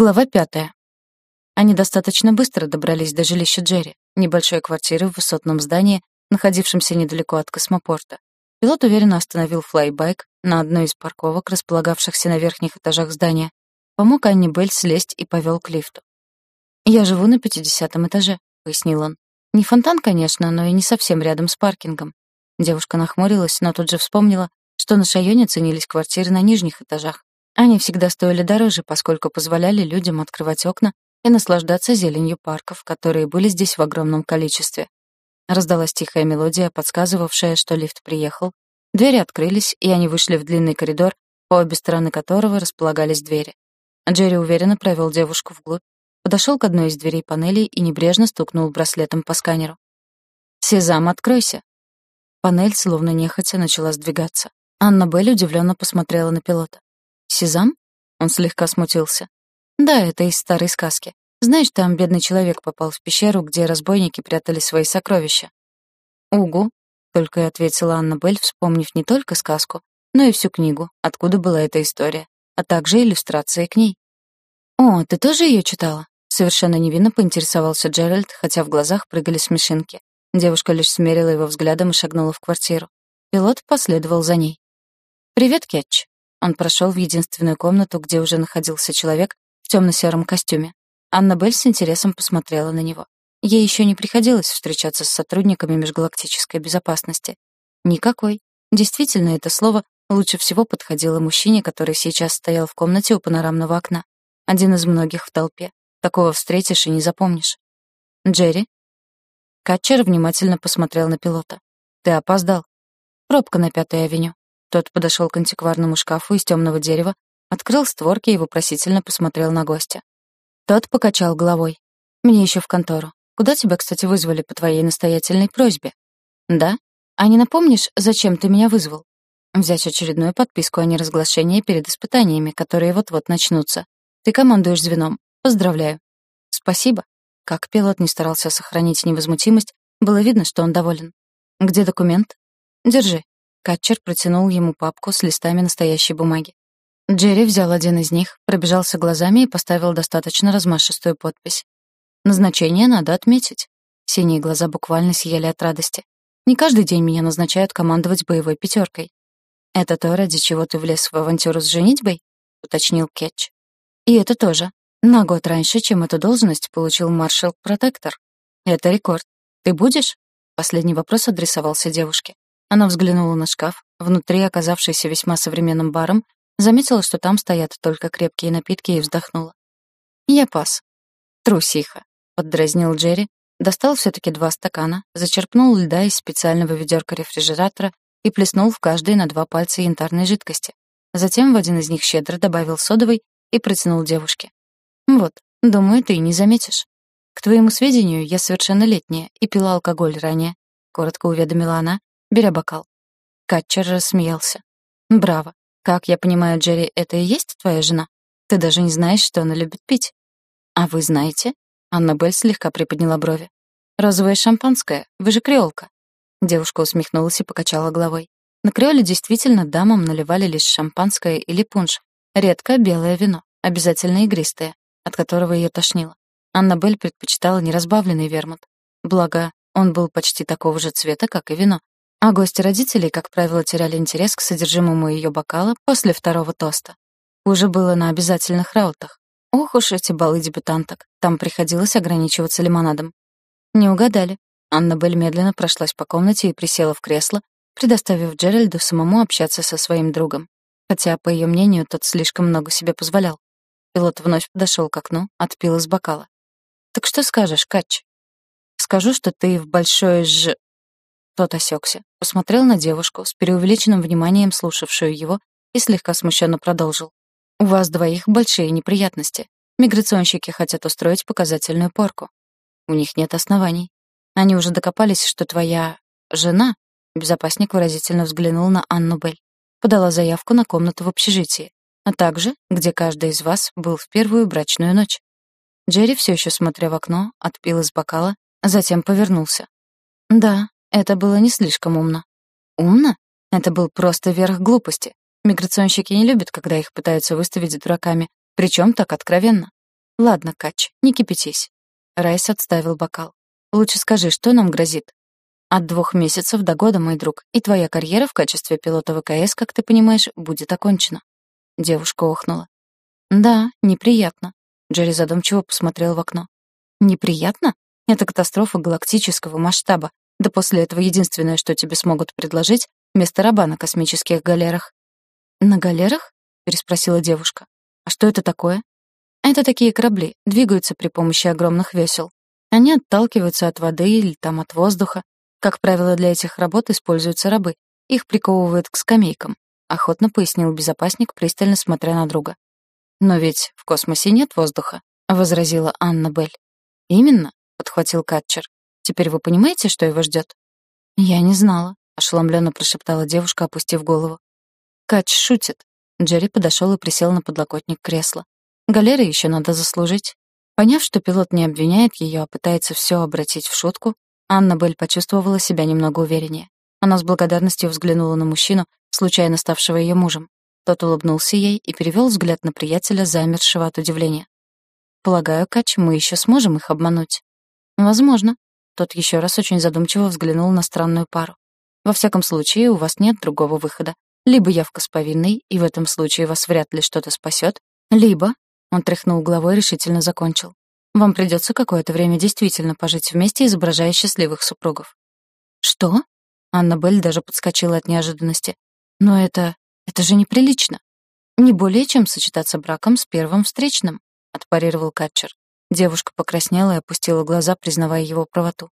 Глава пятая. Они достаточно быстро добрались до жилища Джерри, небольшой квартиры в высотном здании, находившемся недалеко от космопорта. Пилот уверенно остановил флайбайк на одной из парковок, располагавшихся на верхних этажах здания, помог Анне Белль слезть и повел к лифту. «Я живу на пятидесятом этаже», — пояснил он. «Не фонтан, конечно, но и не совсем рядом с паркингом». Девушка нахмурилась, но тут же вспомнила, что на Шайоне ценились квартиры на нижних этажах, они всегда стоили дороже, поскольку позволяли людям открывать окна и наслаждаться зеленью парков, которые были здесь в огромном количестве. Раздалась тихая мелодия, подсказывавшая, что лифт приехал. Двери открылись, и они вышли в длинный коридор, по обе стороны которого располагались двери. Джерри уверенно провел девушку вглубь, подошел к одной из дверей панелей и небрежно стукнул браслетом по сканеру. «Сезам, откройся!» Панель, словно нехотя, начала сдвигаться. Анна Белль удивленно посмотрела на пилота. «Сезам?» Он слегка смутился. «Да, это из старой сказки. Знаешь, там бедный человек попал в пещеру, где разбойники прятали свои сокровища». «Угу», — только и ответила Анна Белль, вспомнив не только сказку, но и всю книгу, откуда была эта история, а также иллюстрации к ней. «О, ты тоже ее читала?» Совершенно невинно поинтересовался Джеральд, хотя в глазах прыгали смешинки. Девушка лишь смерила его взглядом и шагнула в квартиру. Пилот последовал за ней. «Привет, Кетч», он прошел в единственную комнату, где уже находился человек в темно-сером костюме. Анна Белль с интересом посмотрела на него. Ей еще не приходилось встречаться с сотрудниками межгалактической безопасности. Никакой. Действительно, это слово лучше всего подходило мужчине, который сейчас стоял в комнате у панорамного окна. Один из многих в толпе. Такого встретишь и не запомнишь. «Джерри?» Катчер внимательно посмотрел на пилота. «Ты опоздал. Пробка на Пятой авеню. Тот подошел к антикварному шкафу из темного дерева, открыл створки и вопросительно посмотрел на гостя. Тот покачал головой. «Мне еще в контору. Куда тебя, кстати, вызвали по твоей настоятельной просьбе?» «Да? А не напомнишь, зачем ты меня вызвал?» «Взять очередную подписку о неразглашении перед испытаниями, которые вот-вот начнутся. Ты командуешь звеном. Поздравляю». «Спасибо». Как пилот не старался сохранить невозмутимость, было видно, что он доволен. «Где документ?» «Держи». Катчер протянул ему папку с листами настоящей бумаги. Джерри взял один из них, пробежался глазами и поставил достаточно размашистую подпись. «Назначение надо отметить». Синие глаза буквально сияли от радости. «Не каждый день меня назначают командовать боевой пятеркой». «Это то, ради чего ты влез в авантюру с женитьбой?» — уточнил Кетч. «И это тоже. На год раньше, чем эту должность получил маршал-протектор. Это рекорд. Ты будешь?» Последний вопрос адресовался девушке. Она взглянула на шкаф, внутри оказавшийся весьма современным баром, заметила, что там стоят только крепкие напитки и вздохнула. «Я пас». «Трусиха», — поддразнил Джерри, достал все таки два стакана, зачерпнул льда из специального ведерка рефрижератора и плеснул в каждый на два пальца янтарной жидкости. Затем в один из них щедро добавил содовой и протянул девушке. «Вот, думаю, ты не заметишь. К твоему сведению, я совершеннолетняя и пила алкоголь ранее», — коротко уведомила она, беря бокал. Катчер рассмеялся. «Браво. Как я понимаю, Джерри, это и есть твоя жена? Ты даже не знаешь, что она любит пить». «А вы знаете?» Аннабель слегка приподняла брови. «Розовое шампанское. Вы же креолка». Девушка усмехнулась и покачала головой. На креоле действительно дамам наливали лишь шампанское или пунш. Редко белое вино, обязательно игристое, от которого ее тошнило. Аннабель предпочитала неразбавленный вермут. Благо, он был почти такого же цвета, как и вино, а гости родителей, как правило, теряли интерес к содержимому ее бокала после второго тоста. Уже было на обязательных раутах. Ох уж эти балы дебютанток. Там приходилось ограничиваться лимонадом. Не угадали. Анна Белль медленно прошлась по комнате и присела в кресло, предоставив Джеральду самому общаться со своим другом. Хотя, по ее мнению, тот слишком много себе позволял. Пилот вновь подошел к окну, отпил из бокала. «Так что скажешь, Катч?» «Скажу, что ты в большой ж...» Тот осекся, посмотрел на девушку с преувеличенным вниманием слушавшую его и слегка смущенно продолжил. «У вас двоих большие неприятности. Миграционщики хотят устроить показательную порку. У них нет оснований. Они уже докопались, что твоя... жена...» Безопасник выразительно взглянул на Анну Бель. Подала заявку на комнату в общежитии, а также, где каждый из вас был в первую брачную ночь. Джерри, все еще смотря в окно, отпил из бокала, затем повернулся. «Да, это было не слишком умно. Умно? Это был просто верх глупости. Миграционщики не любят, когда их пытаются выставить дураками, причем так откровенно. Ладно, Кач, не кипятись. Райс отставил бокал. Лучше скажи, что нам грозит? От двух месяцев до года, мой друг, и твоя карьера в качестве пилота ВКС, как ты понимаешь, будет окончена. Девушка охнула. Да, неприятно. Джерри задумчиво посмотрел в окно. Неприятно? Это катастрофа галактического масштаба. Да после этого единственное, что тебе смогут предложить, место раба на космических галерах. На галерах? переспросила девушка. А что это такое? Это такие корабли, двигаются при помощи огромных весел. Они отталкиваются от воды или там от воздуха. Как правило, для этих работ используются рабы. Их приковывают к скамейкам. Охотно пояснил безопасник, пристально смотря на друга. «Но ведь в космосе нет воздуха», — возразила Анна Белль. «Именно», — подхватил Катчер. «Теперь вы понимаете, что его ждет?» «Я не знала», — ошеломленно прошептала девушка, опустив голову. «Катч шутит». Джерри подошел и присел на подлокотник кресла. «Галеры еще надо заслужить». Поняв, что пилот не обвиняет ее, а пытается все обратить в шутку, Анна Белль почувствовала себя немного увереннее. Она с благодарностью взглянула на мужчину, случайно ставшего ее мужем. Тот улыбнулся ей и перевел взгляд на приятеля, замершего от удивления. «Полагаю, Кач, мы еще сможем их обмануть?» «Возможно». Тот еще раз очень задумчиво взглянул на странную пару. «Во всяком случае, у вас нет другого выхода. Либо явка с повинной, и в этом случае вас вряд ли что-то спасет, либо...» Он тряхнул головой и решительно закончил. «Вам придется какое-то время действительно пожить вместе, изображая счастливых супругов». «Что?» Анна Белль даже подскочила от неожиданности. «Но это... Это же неприлично. Не более чем сочетаться браком с первым встречным, отпарировал Катчер. Девушка покраснела и опустила глаза, признавая его правоту.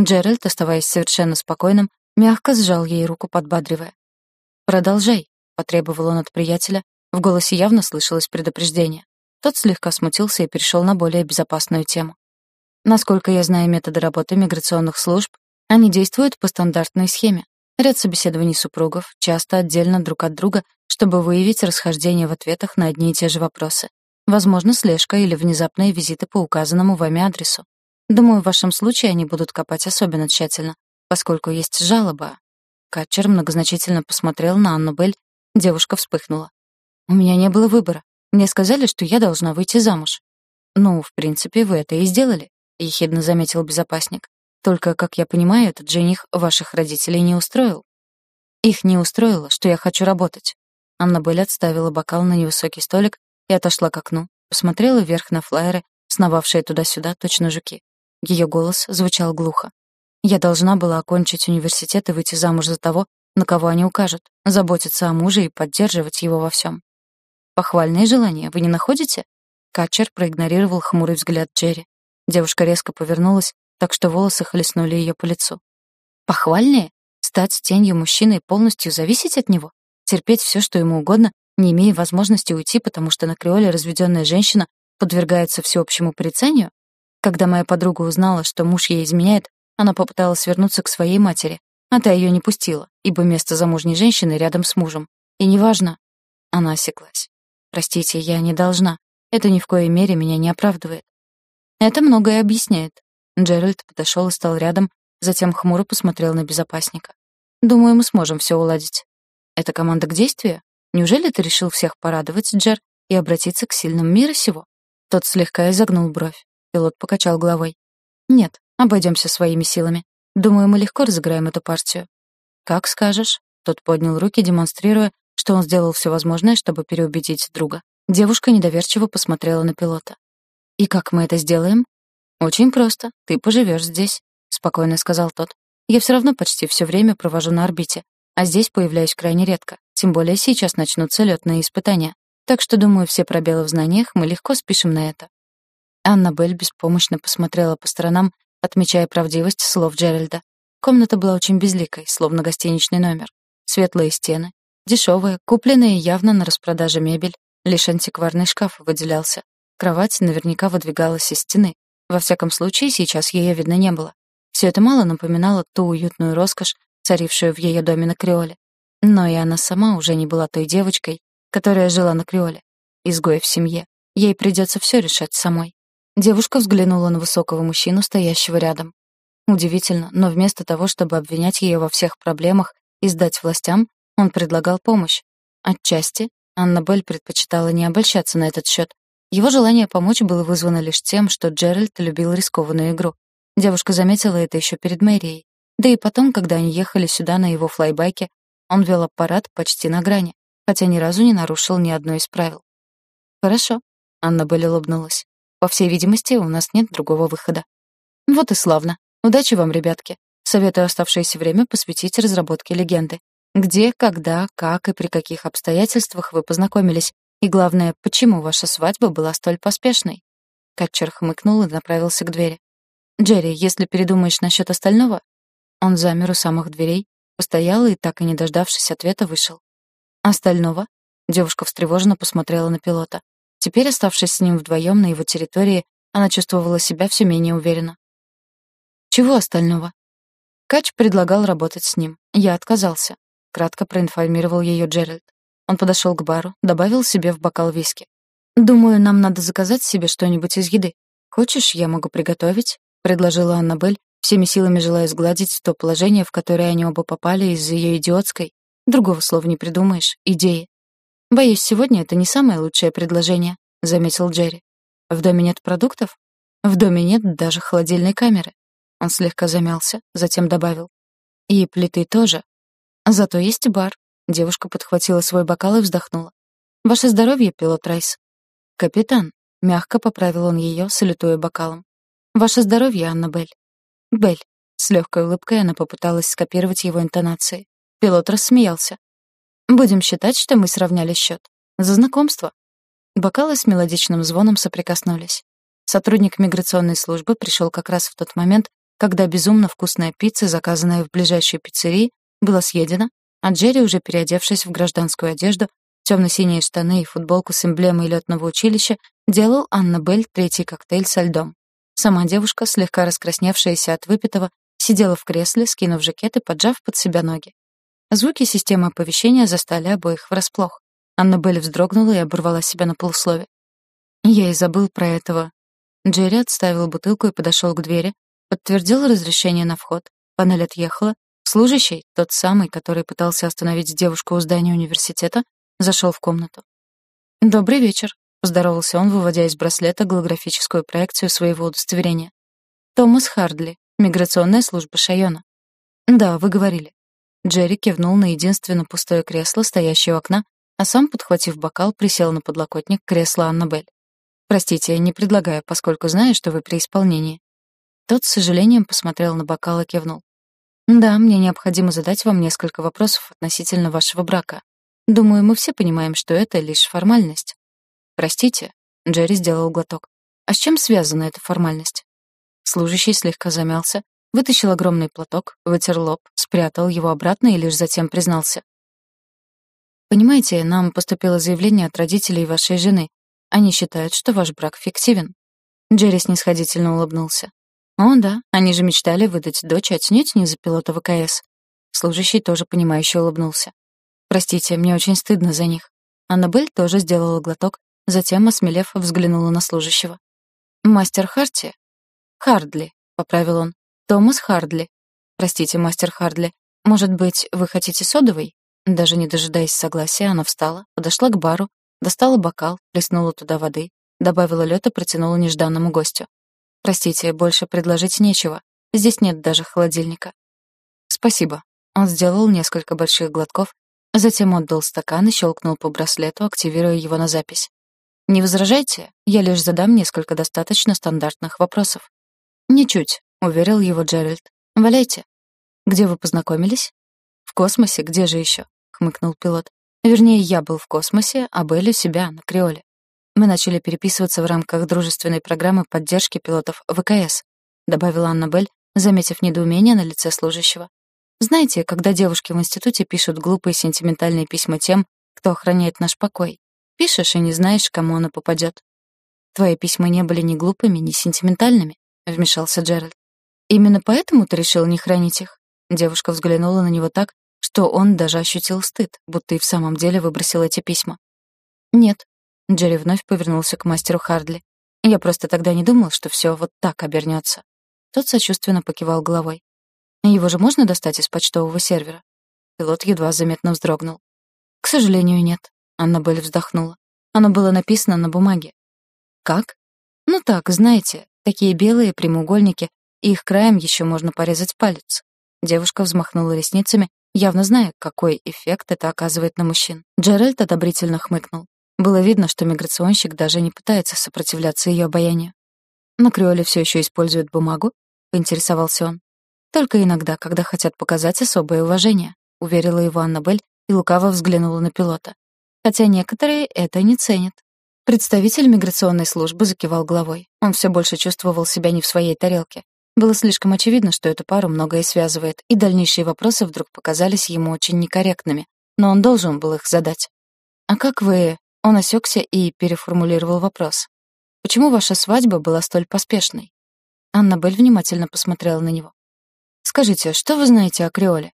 Джеральд, оставаясь совершенно спокойным, мягко сжал ей руку, подбадривая. «Продолжай», — потребовал он от приятеля. В голосе явно слышалось предупреждение. Тот слегка смутился и перешел на более безопасную тему. Насколько я знаю методы работы миграционных служб, они действуют по стандартной схеме. Ряд собеседований супругов, часто отдельно друг от друга, чтобы выявить расхождение в ответах на одни и те же вопросы. Возможно, слежка или внезапные визиты по указанному вами адресу. Думаю, в вашем случае они будут копать особенно тщательно, поскольку есть жалоба. Катчер многозначительно посмотрел на Анну Белль. Девушка вспыхнула. «У меня не было выбора. Мне сказали, что я должна выйти замуж». «Ну, в принципе, вы это и сделали», — ехидно заметил безопасник. Только, как я понимаю, этот жених ваших родителей не устроил. Их не устроило, что я хочу работать. Аннабель отставила бокал на невысокий столик и отошла к окну, посмотрела вверх на флайеры, сновавшие туда-сюда, точно жуки. Ее голос звучал глухо. Я должна была окончить университет и выйти замуж за того, на кого они укажут, заботиться о муже и поддерживать его во всем. Похвальные желания вы не находите? Катчер проигнорировал хмурый взгляд Джерри. Девушка резко повернулась так что волосы хлестнули ее по лицу. Похвальнее? Стать тенью мужчины и полностью зависеть от него? Терпеть все, что ему угодно, не имея возможности уйти, потому что на Креоле разведенная женщина подвергается всеобщему порицанию? Когда моя подруга узнала, что муж ей изменяет, она попыталась вернуться к своей матери, а та ее не пустила, ибо место замужней женщины рядом с мужем. И неважно. Она осеклась. Простите, я не должна. Это ни в коей мере меня не оправдывает. Это многое объясняет. Джеральд подошел и стал рядом, затем хмуро посмотрел на безопасника. «Думаю, мы сможем все уладить». «Это команда к действию? Неужели ты решил всех порадовать, Джер, и обратиться к сильным мира сего?» Тот слегка изогнул бровь. Пилот покачал головой. «Нет, обойдемся своими силами. Думаю, мы легко разыграем эту партию». «Как скажешь». Тот поднял руки, демонстрируя, что он сделал все возможное, чтобы переубедить друга. Девушка недоверчиво посмотрела на пилота. «И как мы это сделаем?» «Очень просто. Ты поживешь здесь», — спокойно сказал тот. «Я все равно почти все время провожу на орбите, а здесь появляюсь крайне редко. Тем более сейчас начнутся летные испытания. Так что, думаю, все пробелы в знаниях мы легко спишем на это». Аннабель беспомощно посмотрела по сторонам, отмечая правдивость слов Джеральда. Комната была очень безликой, словно гостиничный номер. Светлые стены, дешевая, купленная явно на распродаже мебель, лишь антикварный шкаф выделялся. Кровать наверняка выдвигалась из стены, во всяком случае, сейчас ее видно не было. Все это мало напоминало ту уютную роскошь, царившую в ее доме на Креоле. Но и она сама уже не была той девочкой, которая жила на Креоле. Изгой в семье. Ей придется все решать самой. Девушка взглянула на высокого мужчину, стоящего рядом. Удивительно, но вместо того, чтобы обвинять ее во всех проблемах и сдать властям, он предлагал помощь. Отчасти Аннабель предпочитала не обольщаться на этот счет, Его желание помочь было вызвано лишь тем, что Джеральд любил рискованную игру. Девушка заметила это еще перед мэрией. Да и потом, когда они ехали сюда на его флайбайке, он вел аппарат почти на грани, хотя ни разу не нарушил ни одно из правил. «Хорошо», — Анна Белль улыбнулась. «По всей видимости, у нас нет другого выхода». «Вот и славно. Удачи вам, ребятки. Советую оставшееся время посвятить разработке легенды. Где, когда, как и при каких обстоятельствах вы познакомились, и главное, почему ваша свадьба была столь поспешной?» Катчер хмыкнул и направился к двери. «Джерри, если передумаешь насчет остального...» Он замер у самых дверей, постоял и, так и не дождавшись ответа, вышел. «Остального?» Девушка встревоженно посмотрела на пилота. Теперь, оставшись с ним вдвоем на его территории, она чувствовала себя все менее уверенно. «Чего остального?» Кач предлагал работать с ним. Я отказался. Кратко проинформировал ее Джеральд. Он подошел к бару, добавил себе в бокал виски. «Думаю, нам надо заказать себе что-нибудь из еды. Хочешь, я могу приготовить?» — предложила Аннабель, всеми силами желая сгладить то положение, в которое они оба попали из-за ее идиотской, другого слова не придумаешь, идеи. «Боюсь, сегодня это не самое лучшее предложение», — заметил Джерри. «В доме нет продуктов? В доме нет даже холодильной камеры». Он слегка замялся, затем добавил. «И плиты тоже. Зато есть бар». Девушка подхватила свой бокал и вздохнула. «Ваше здоровье, пилот Райс». «Капитан», — мягко поправил он ее, салютуя бокалом. «Ваше здоровье, Аннабель». «Бель». С легкой улыбкой она попыталась скопировать его интонации. Пилот рассмеялся. «Будем считать, что мы сравняли счет. За знакомство». Бокалы с мелодичным звоном соприкоснулись. Сотрудник миграционной службы пришел как раз в тот момент, когда безумно вкусная пицца, заказанная в ближайшей пиццерии, была съедена, а Джерри, уже переодевшись в гражданскую одежду, темно-синие штаны и футболку с эмблемой летного училища, делал Анна Белль третий коктейль со льдом. Сама девушка, слегка раскрасневшаяся от выпитого, сидела в кресле, скинув жакет и поджав под себя ноги. Звуки системы оповещения застали обоих врасплох. Анна Белль вздрогнула и оборвала себя на полуслове. «Я и забыл про этого». Джерри отставил бутылку и подошел к двери, подтвердил разрешение на вход. Панель отъехала. Служащий, тот самый, который пытался остановить девушку у здания университета, зашел в комнату. «Добрый вечер», Поздоровался он, выводя из браслета голографическую проекцию своего удостоверения. «Томас Хардли, миграционная служба Шайона». «Да, вы говорили». Джерри кивнул на единственно пустое кресло, стоящее у окна, а сам, подхватив бокал, присел на подлокотник кресла Аннабель. «Простите, не предлагаю, поскольку знаю, что вы при исполнении». Тот с сожалением посмотрел на бокал и кивнул. «Да, мне необходимо задать вам несколько вопросов относительно вашего брака. Думаю, мы все понимаем, что это лишь формальность. «Простите», — Джерри сделал глоток. «А с чем связана эта формальность?» Служащий слегка замялся, вытащил огромный платок, вытер лоб, спрятал его обратно и лишь затем признался. «Понимаете, нам поступило заявление от родителей вашей жены. Они считают, что ваш брак фиктивен». Джерри снисходительно улыбнулся. «О, да, они же мечтали выдать дочь отнюдь не за пилота ВКС». Служащий тоже понимающе улыбнулся. «Простите, мне очень стыдно за них». Аннабель тоже сделала глоток, Затем, осмелев, взглянула на служащего. «Мастер Харти?» «Хардли», — поправил он. «Томас Хардли». «Простите, мастер Хардли, может быть, вы хотите содовой?» Даже не дожидаясь согласия, она встала, подошла к бару, достала бокал, плеснула туда воды, добавила лёд и протянула нежданному гостю. «Простите, больше предложить нечего. Здесь нет даже холодильника». «Спасибо». Он сделал несколько больших глотков, затем отдал стакан и щелкнул по браслету, активируя его на запись. Не возражайте, я лишь задам несколько достаточно стандартных вопросов. Ничуть, уверил его Джеральд. Валяйте. Где вы познакомились? В космосе, где же еще? хмыкнул пилот. Вернее, я был в космосе, а Белль у себя, на Креоле. Мы начали переписываться в рамках дружественной программы поддержки пилотов ВКС, добавила Анна Белль, заметив недоумение на лице служащего. Знаете, когда девушки в институте пишут глупые сентиментальные письма тем, кто охраняет наш покой, Пишешь и не знаешь, кому оно попадет. Твои письма не были ни глупыми, ни сентиментальными, вмешался Джеральд. Именно поэтому ты решил не хранить их? Девушка взглянула на него так, что он даже ощутил стыд, будто и в самом деле выбросил эти письма. Нет. Джерри вновь повернулся к мастеру Хардли. Я просто тогда не думал, что все вот так обернется. Тот сочувственно покивал головой. Его же можно достать из почтового сервера? Пилот едва заметно вздрогнул. К сожалению, нет. Аннабель вздохнула. Оно было написано на бумаге. Как? Ну так, знаете, такие белые прямоугольники, и их краем еще можно порезать палец. Девушка взмахнула ресницами, явно зная, какой эффект это оказывает на мужчин. Джеральд одобрительно хмыкнул. Было видно, что миграционщик даже не пытается сопротивляться ее обаянию. «На Креоле все еще используют бумагу?» — поинтересовался он. «Только иногда, когда хотят показать особое уважение», — уверила его Аннабель и лукаво взглянула на пилота. «Хотя некоторые это не ценят». Представитель миграционной службы закивал головой. Он все больше чувствовал себя не в своей тарелке. Было слишком очевидно, что эту пару многое связывает, и дальнейшие вопросы вдруг показались ему очень некорректными, но он должен был их задать. «А как вы...» Он осекся и переформулировал вопрос. «Почему ваша свадьба была столь поспешной?» Аннабель внимательно посмотрела на него. «Скажите, что вы знаете о Креоле?»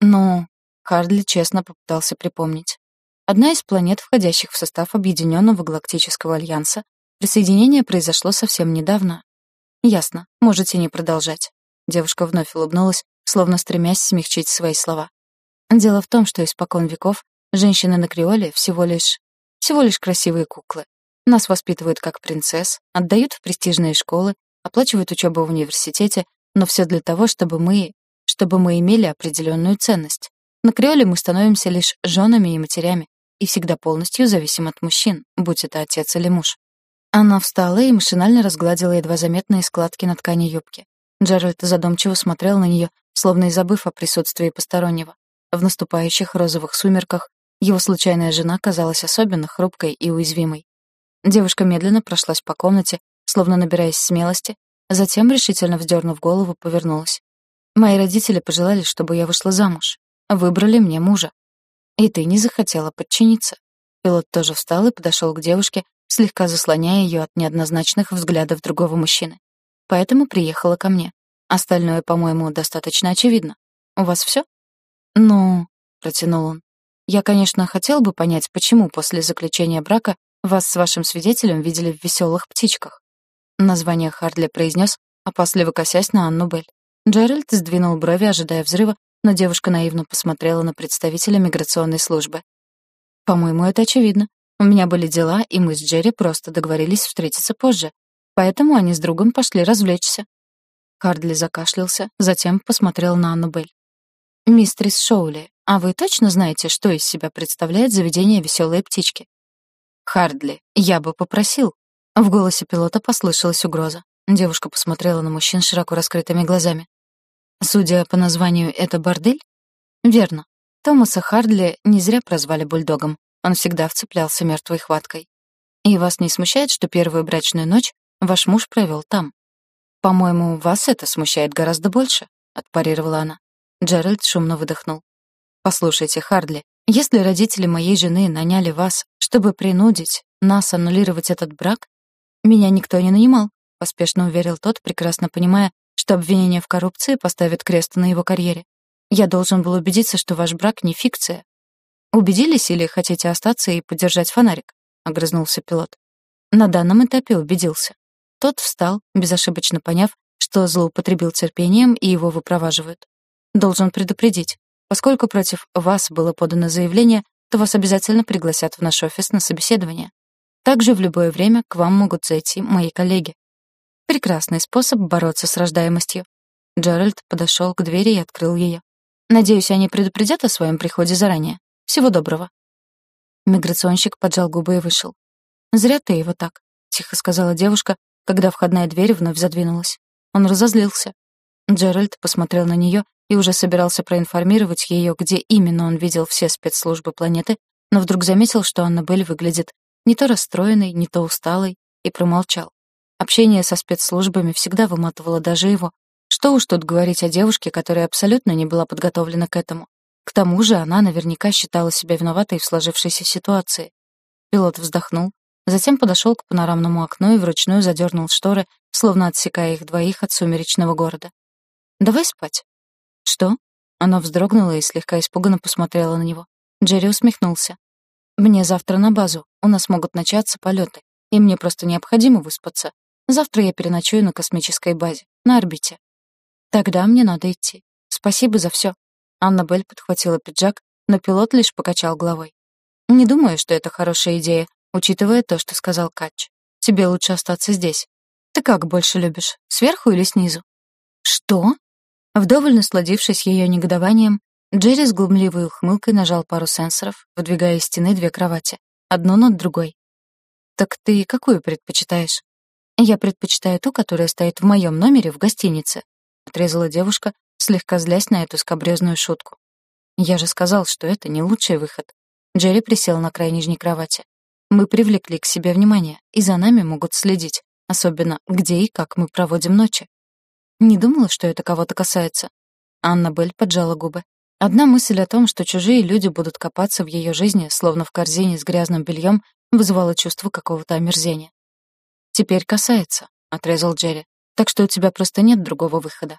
«Ну...» Хардли честно попытался припомнить. Одна из планет, входящих в состав Объединенного Галактического Альянса, присоединение произошло совсем недавно. «Ясно. Можете не продолжать». Девушка вновь улыбнулась, словно стремясь смягчить свои слова. Дело в том, что испокон веков женщины на Креоле всего лишь всего лишь красивые куклы. Нас воспитывают как принцесс, отдают в престижные школы, оплачивают учебу в университете, но все для того, чтобы мы, чтобы мы имели определенную ценность. На Креоле мы становимся лишь женами и матерями и всегда полностью зависим от мужчин, будь это отец или муж. Она встала и машинально разгладила едва заметные складки на ткани юбки. Джеральд задумчиво смотрел на нее, словно и забыв о присутствии постороннего. В наступающих розовых сумерках его случайная жена казалась особенно хрупкой и уязвимой. Девушка медленно прошлась по комнате, словно набираясь смелости, затем, решительно вздернув голову, повернулась. «Мои родители пожелали, чтобы я вышла замуж. Выбрали мне мужа. И ты не захотела подчиниться». Пилот тоже встал и подошел к девушке, слегка заслоняя ее от неоднозначных взглядов другого мужчины. «Поэтому приехала ко мне. Остальное, по-моему, достаточно очевидно. У вас все? «Ну...» — протянул он. Я, конечно, хотел бы понять, почему после заключения брака вас с вашим свидетелем видели в веселых птичках. Название Хардли произнес, опасливо косясь на Анну Белль. Джеральд сдвинул брови, ожидая взрыва, но девушка наивно посмотрела на представителя миграционной службы. «По-моему, это очевидно. У меня были дела, и мы с Джерри просто договорились встретиться позже. Поэтому они с другом пошли развлечься». Хардли закашлялся, затем посмотрел на Анну Белль. «Мистрис Шоули, а вы точно знаете, что из себя представляет заведение «Веселые птички»?» «Хардли, я бы попросил». В голосе пилота послышалась угроза. Девушка посмотрела на мужчин широко раскрытыми глазами. «Судя по названию, это бордель?» «Верно. Томаса Хардли не зря прозвали бульдогом. Он всегда вцеплялся мертвой хваткой. И вас не смущает, что первую брачную ночь ваш муж провел там?» «По-моему, вас это смущает гораздо больше», — отпарировала она. Джеральд шумно выдохнул. «Послушайте, Хардли, если родители моей жены наняли вас, чтобы принудить нас аннулировать этот брак, меня никто не нанимал», — поспешно уверил тот, прекрасно понимая, что обвинение в коррупции поставит крест на его карьере. «Я должен был убедиться, что ваш брак не фикция». «Убедились или хотите остаться и подержать фонарик?» — огрызнулся пилот. На данном этапе убедился. Тот встал, безошибочно поняв, что злоупотребил терпением и его выпроваживают. Должен предупредить. Поскольку против вас было подано заявление, то вас обязательно пригласят в наш офис на собеседование. Также в любое время к вам могут зайти мои коллеги. Прекрасный способ бороться с рождаемостью. Джеральд подошел к двери и открыл ее. Надеюсь, они предупредят о своем приходе заранее. Всего доброго. Миграционщик поджал губы и вышел. «Зря ты его так», — тихо сказала девушка, когда входная дверь вновь задвинулась. Он разозлился. Джеральд посмотрел на нее и уже собирался проинформировать ее, где именно он видел все спецслужбы планеты, но вдруг заметил, что Аннабель выглядит не то расстроенной, не то усталой, и промолчал. Общение со спецслужбами всегда выматывало даже его. Что уж тут говорить о девушке, которая абсолютно не была подготовлена к этому. К тому же она наверняка считала себя виноватой в сложившейся ситуации. Пилот вздохнул, затем подошел к панорамному окну и вручную задернул шторы, словно отсекая их двоих от сумеречного города. «Давай спать», «Что?» Она вздрогнула и слегка испуганно посмотрела на него. Джерри усмехнулся. «Мне завтра на базу. У нас могут начаться полеты, и мне просто необходимо выспаться. Завтра я переночую на космической базе, на орбите. Тогда мне надо идти. Спасибо за все. Аннабель подхватила пиджак, но пилот лишь покачал головой. «Не думаю, что это хорошая идея, учитывая то, что сказал Катч. Тебе лучше остаться здесь. Ты как больше любишь, сверху или снизу?» «Что?» Вдоволь насладившись ее негодованием, Джерри с глумливой ухмылкой нажал пару сенсоров, выдвигая из стены две кровати, одну над другой. «Так ты какую предпочитаешь?» «Я предпочитаю ту, которая стоит в моем номере в гостинице», отрезала девушка, слегка злясь на эту скобрезную шутку. «Я же сказал, что это не лучший выход». Джерри присел на край нижней кровати. «Мы привлекли к себе внимание, и за нами могут следить, особенно где и как мы проводим ночи». Не думала, что это кого-то касается. Анна Белль поджала губы. Одна мысль о том, что чужие люди будут копаться в ее жизни, словно в корзине с грязным бельем, вызывала чувство какого-то омерзения. «Теперь касается», — отрезал Джерри. «Так что у тебя просто нет другого выхода».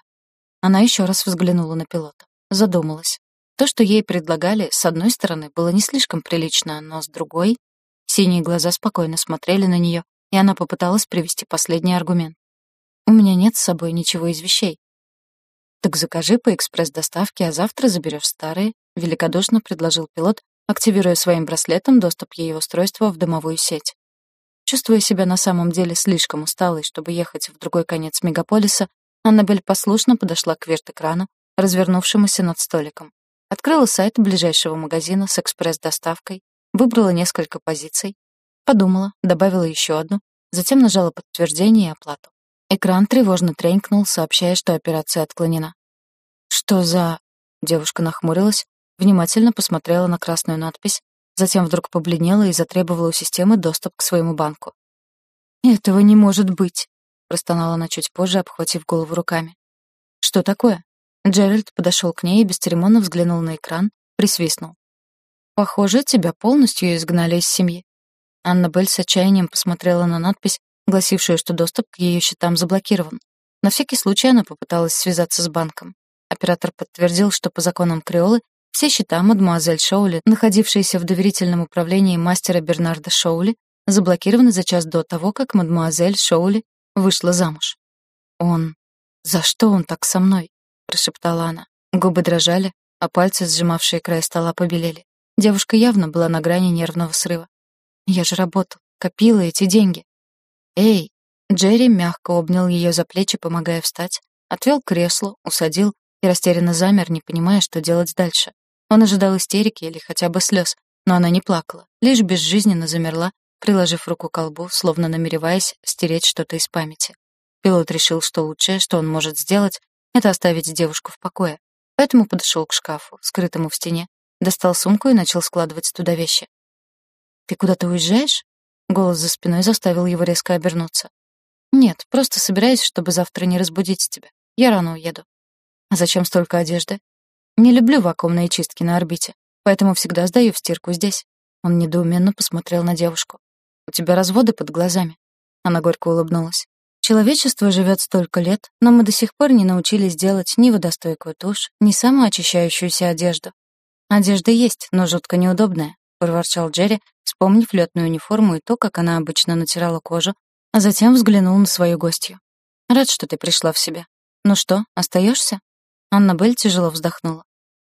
Она еще раз взглянула на пилота. Задумалась. То, что ей предлагали, с одной стороны, было не слишком прилично, но с другой... Синие глаза спокойно смотрели на нее, и она попыталась привести последний аргумент. «У меня нет с собой ничего из вещей. «Так закажи по экспресс-доставке, а завтра заберешь старые», — великодушно предложил пилот, активируя своим браслетом доступ ее устройства в домовую сеть. Чувствуя себя на самом деле слишком усталой, чтобы ехать в другой конец мегаполиса, Аннабель послушно подошла к верт-экрану, развернувшемуся над столиком. Открыла сайт ближайшего магазина с экспресс-доставкой, выбрала несколько позиций, подумала, добавила еще одну, затем нажала подтверждение и оплату. Экран тревожно тренькнул, сообщая, что операция отклонена. «Что за...» Девушка нахмурилась, внимательно посмотрела на красную надпись, затем вдруг побледнела и затребовала у системы доступ к своему банку. «Этого не может быть», — простонала она чуть позже, обхватив голову руками. «Что такое?» Джеральд подошел к ней и бесцеремонно взглянул на экран, присвистнул. «Похоже, тебя полностью изгнали из семьи». Анна Белль с отчаянием посмотрела на надпись, гласившую, что доступ к ее счетам заблокирован. На всякий случай она попыталась связаться с банком. Оператор подтвердил, что по законам Креолы все счета мадемуазель Шоули, находившиеся в доверительном управлении мастера Бернарда Шоули, заблокированы за час до того, как мадемуазель Шоули вышла замуж. «Он... За что он так со мной?» — прошептала она. Губы дрожали, а пальцы, сжимавшие край стола, побелели. Девушка явно была на грани нервного срыва. «Я же работал, копила эти деньги. «Эй!» Джерри мягко обнял ее за плечи, помогая встать, отвел к креслу, усадил и растерянно замер, не понимая, что делать дальше. Он ожидал истерики или хотя бы слез, но она не плакала, лишь безжизненно замерла, приложив руку к колбу, словно намереваясь стереть что-то из памяти. Пилот решил, что лучшее, что он может сделать, это оставить девушку в покое, поэтому подошел к шкафу, скрытому в стене, достал сумку и начал складывать туда вещи. «Ты куда-то уезжаешь?» Голос за спиной заставил его резко обернуться. «Нет, просто собираюсь, чтобы завтра не разбудить тебя. Я рано уеду». «А зачем столько одежды?» «Не люблю вакуумные чистки на орбите, поэтому всегда сдаю в стирку здесь». Он недоуменно посмотрел на девушку. «У тебя разводы под глазами». Она горько улыбнулась. «Человечество живет столько лет, но мы до сих пор не научились делать ни водостойкую тушь, ни самоочищающуюся одежду. Одежда есть, но жутко неудобная. — проворчал Джерри, вспомнив летную униформу и то, как она обычно натирала кожу, а затем взглянул на свою гостью. «Рад, что ты пришла в себя. Ну что, остаешься? Анна Белль тяжело вздохнула.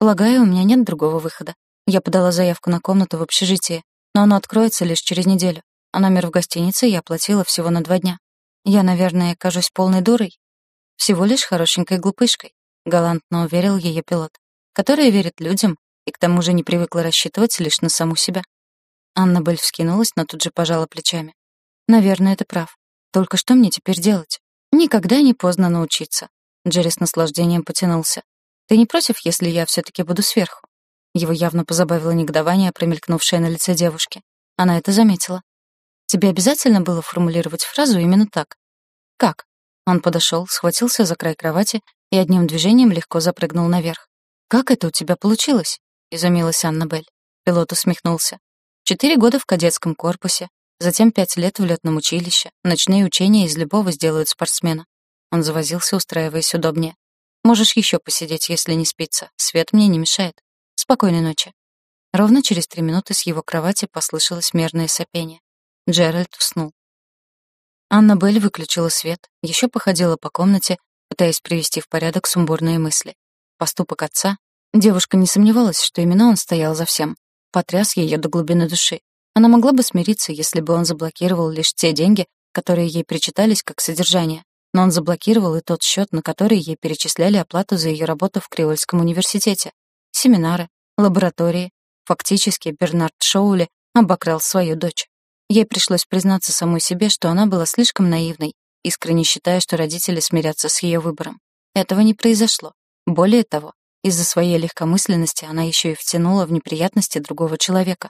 «Полагаю, у меня нет другого выхода. Я подала заявку на комнату в общежитии, но оно откроется лишь через неделю, а номер в гостинице я оплатила всего на два дня. Я, наверное, кажусь полной дурой. Всего лишь хорошенькой глупышкой», — галантно уверил ее пилот, которая верит людям и к тому же не привыкла рассчитывать лишь на саму себя. Анна Белль вскинулась, но тут же пожала плечами. «Наверное, ты прав. Только что мне теперь делать? Никогда не поздно научиться». Джерри с наслаждением потянулся. «Ты не против, если я все-таки буду сверху?» Его явно позабавило негодование, промелькнувшее на лице девушки. Она это заметила. «Тебе обязательно было формулировать фразу именно так?» «Как?» Он подошел, схватился за край кровати и одним движением легко запрыгнул наверх. «Как это у тебя получилось?» — изумилась Аннабель. Пилот усмехнулся. «Четыре года в кадетском корпусе, затем пять лет в летном училище. Ночные учения из любого сделают спортсмена». Он завозился, устраиваясь удобнее. «Можешь еще посидеть, если не спится. Свет мне не мешает. Спокойной ночи». Ровно через три минуты с его кровати послышалось мерное сопение. Джеральд уснул. Аннабель выключила свет, еще походила по комнате, пытаясь привести в порядок сумбурные мысли. Поступок отца Девушка не сомневалась, что именно он стоял за всем. Потряс ее до глубины души. Она могла бы смириться, если бы он заблокировал лишь те деньги, которые ей причитались как содержание, но он заблокировал и тот счет, на который ей перечисляли оплату за ее работу в Креольском университете. Семинары, лаборатории. Фактически Бернард Шоули обокрал свою дочь. Ей пришлось признаться самой себе, что она была слишком наивной, искренне считая, что родители смирятся с ее выбором. Этого не произошло. Более того, из-за своей легкомысленности она еще и втянула в неприятности другого человека.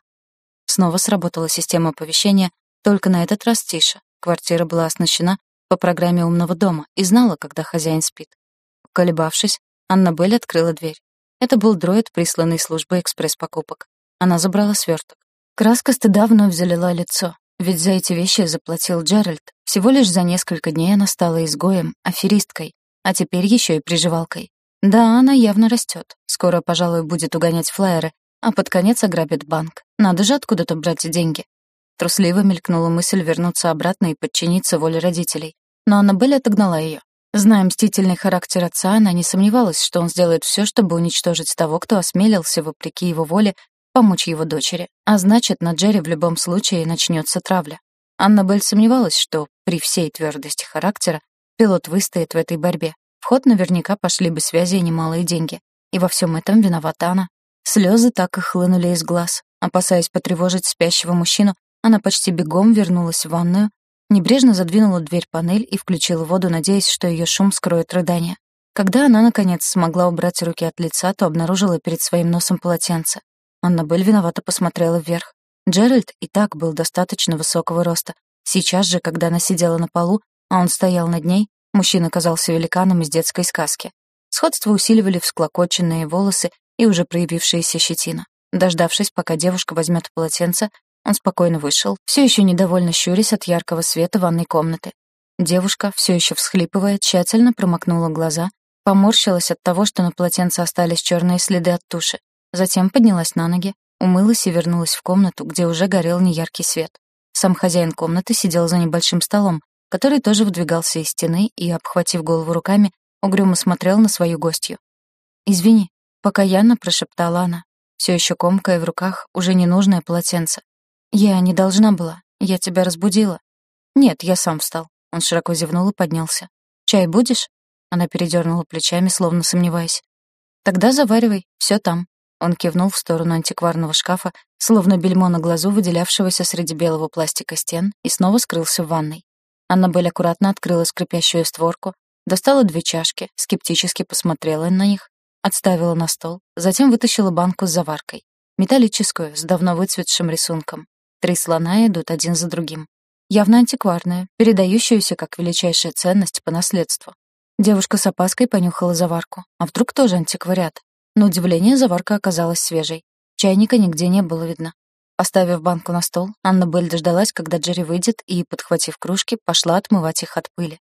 Снова сработала система оповещения, только на этот раз тише. Квартира была оснащена по программе умного дома и знала, когда хозяин спит. Колебавшись, Аннабель открыла дверь. Это был дроид, присланный службой экспресс-покупок. Она забрала сверток. Краска стыда вновь залила лицо, ведь за эти вещи заплатил Джеральд. Всего лишь за несколько дней она стала изгоем, аферисткой, а теперь еще и приживалкой. Да, она явно растет. Скоро, пожалуй, будет угонять флайеры, а под конец ограбит банк. Надо же откуда-то брать деньги. Трусливо мелькнула мысль вернуться обратно и подчиниться воле родителей. Но Аннабель отогнала ее. Зная мстительный характер отца, она не сомневалась, что он сделает все, чтобы уничтожить того, кто осмелился, вопреки его воле, помочь его дочери. А значит, на Джерри в любом случае начнется травля. Аннабель сомневалась, что при всей твердости характера пилот выстоит в этой борьбе. В ход наверняка пошли бы связи и немалые деньги. И во всем этом виновата она. Слезы так и хлынули из глаз. Опасаясь потревожить спящего мужчину, она почти бегом вернулась в ванную, небрежно задвинула дверь-панель и включила воду, надеясь, что ее шум скроет рыдание. Когда она, наконец, смогла убрать руки от лица, то обнаружила перед своим носом полотенце. Аннабель виновато посмотрела вверх. Джеральд и так был достаточно высокого роста. Сейчас же, когда она сидела на полу, а он стоял над ней, мужчина казался великаном из детской сказки. Сходство усиливали всклокоченные волосы и уже проявившаяся щетина. Дождавшись, пока девушка возьмет полотенце, он спокойно вышел, все еще недовольно щурясь от яркого света ванной комнаты. Девушка, все еще всхлипывая, тщательно промокнула глаза, поморщилась от того, что на полотенце остались черные следы от туши. Затем поднялась на ноги, умылась и вернулась в комнату, где уже горел неяркий свет. Сам хозяин комнаты сидел за небольшим столом, который тоже выдвигался из стены и, обхватив голову руками, угрюмо смотрел на свою гостью. «Извини», — покаянно прошептала она, все еще комкая в руках уже ненужное полотенце. «Я не должна была. Я тебя разбудила». «Нет, я сам встал». Он широко зевнул и поднялся. «Чай будешь?» Она передернула плечами, словно сомневаясь. «Тогда заваривай, все там». Он кивнул в сторону антикварного шкафа, словно бельмо на глазу, выделявшегося среди белого пластика стен, и снова скрылся в ванной. Аннабель аккуратно открыла скрипящую створку, достала две чашки, скептически посмотрела на них, отставила на стол, затем вытащила банку с заваркой. Металлическую, с давно выцветшим рисунком. Три слона идут один за другим. Явно антикварная, передающаяся как величайшая ценность по наследству. Девушка с опаской понюхала заварку. А вдруг тоже антиквариат? На удивление, заварка оказалась свежей. Чайника нигде не было видно. Поставив банку на стол, Анна Белль дождалась, когда Джерри выйдет, и, подхватив кружки, пошла отмывать их от пыли.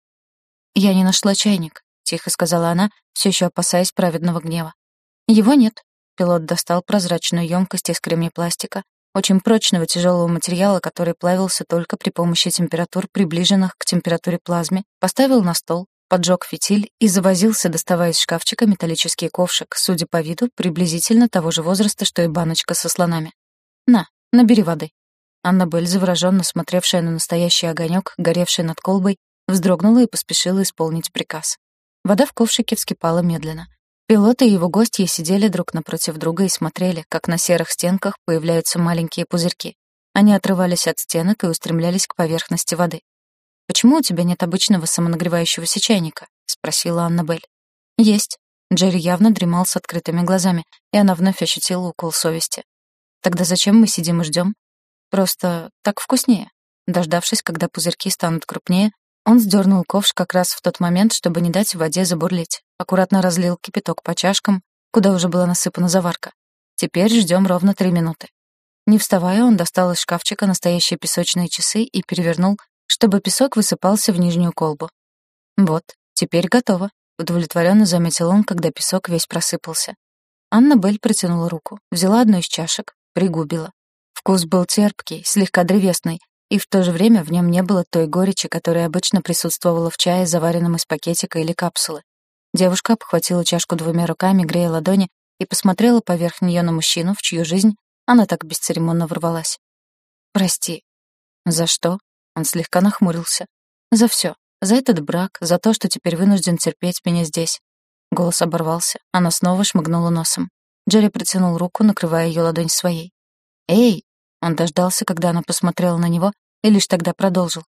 «Я не нашла чайник», — тихо сказала она, все еще опасаясь праведного гнева. «Его нет». Пилот достал прозрачную емкость из кремнепластика, очень прочного тяжелого материала, который плавился только при помощи температур, приближенных к температуре плазме, поставил на стол, поджег фитиль и завозился, доставая из шкафчика металлический ковшик, судя по виду, приблизительно того же возраста, что и баночка со слонами. «На, набери воды». Аннабель, завороженно смотревшая на настоящий огонек, горевший над колбой, вздрогнула и поспешила исполнить приказ. Вода в ковшике вскипала медленно. Пилот и его гостья сидели друг напротив друга и смотрели, как на серых стенках появляются маленькие пузырьки. Они отрывались от стенок и устремлялись к поверхности воды. «Почему у тебя нет обычного самонагревающегося чайника?» — спросила Аннабель. «Есть». Джерри явно дремал с открытыми глазами, и она вновь ощутила укол совести. «Тогда зачем мы сидим и ждем? Просто так вкуснее». Дождавшись, когда пузырьки станут крупнее, он сдернул ковш как раз в тот момент, чтобы не дать воде забурлить. Аккуратно разлил кипяток по чашкам, куда уже была насыпана заварка. Теперь ждем ровно три минуты. Не вставая, он достал из шкафчика настоящие песочные часы и перевернул, чтобы песок высыпался в нижнюю колбу. «Вот, теперь готово», — удовлетворенно заметил он, когда песок весь просыпался. Анна Белль протянула руку, взяла одну из чашек, пригубила. Вкус был терпкий, слегка древесный, и в то же время в нем не было той горечи, которая обычно присутствовала в чае, заваренном из пакетика или капсулы. Девушка обхватила чашку двумя руками, грея ладони, и посмотрела поверх нее на мужчину, в чью жизнь она так бесцеремонно ворвалась. «Прости». «За что?» Он слегка нахмурился. «За все. За этот брак, за то, что теперь вынужден терпеть меня здесь». Голос оборвался, она снова шмыгнула носом. Джерри протянул руку, накрывая ее ладонь своей. «Эй!» Он дождался, когда она посмотрела на него, и лишь тогда продолжил.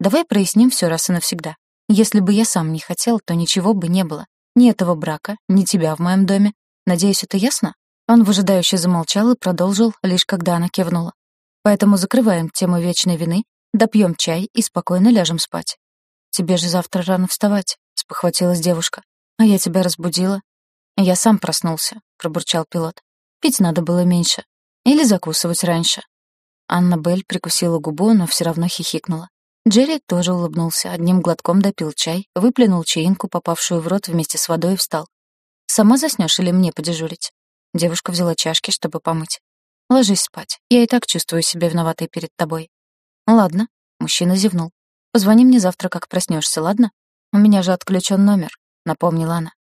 «Давай проясним все раз и навсегда. Если бы я сам не хотел, то ничего бы не было. Ни этого брака, ни тебя в моем доме. Надеюсь, это ясно?» Он выжидающе замолчал и продолжил, лишь когда она кивнула. «Поэтому закрываем тему вечной вины, допьем чай и спокойно ляжем спать». «Тебе же завтра рано вставать», — спохватилась девушка. «А я тебя разбудила». «Я сам проснулся», — пробурчал пилот. «Пить надо было меньше. Или закусывать раньше». Анна Белль прикусила губу, но все равно хихикнула. Джерри тоже улыбнулся, одним глотком допил чай, выплюнул чаинку, попавшую в рот вместе с водой, и встал. «Сама заснёшь или мне подежурить?» Девушка взяла чашки, чтобы помыть. «Ложись спать. Я и так чувствую себя виноватой перед тобой». «Ладно», — мужчина зевнул. «Позвони мне завтра, как проснешься, ладно? У меня же отключен номер», — напомнила она.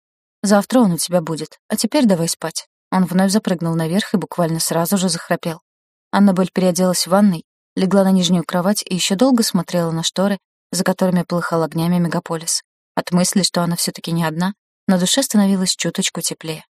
«Завтра он у тебя будет, а теперь давай спать». Он вновь запрыгнул наверх и буквально сразу же захрапел. Аннабель переоделась в ванной, легла на нижнюю кровать и еще долго смотрела на шторы, за которыми полыхал огнями мегаполис. От мысли, что она все таки не одна, на душе становилось чуточку теплее.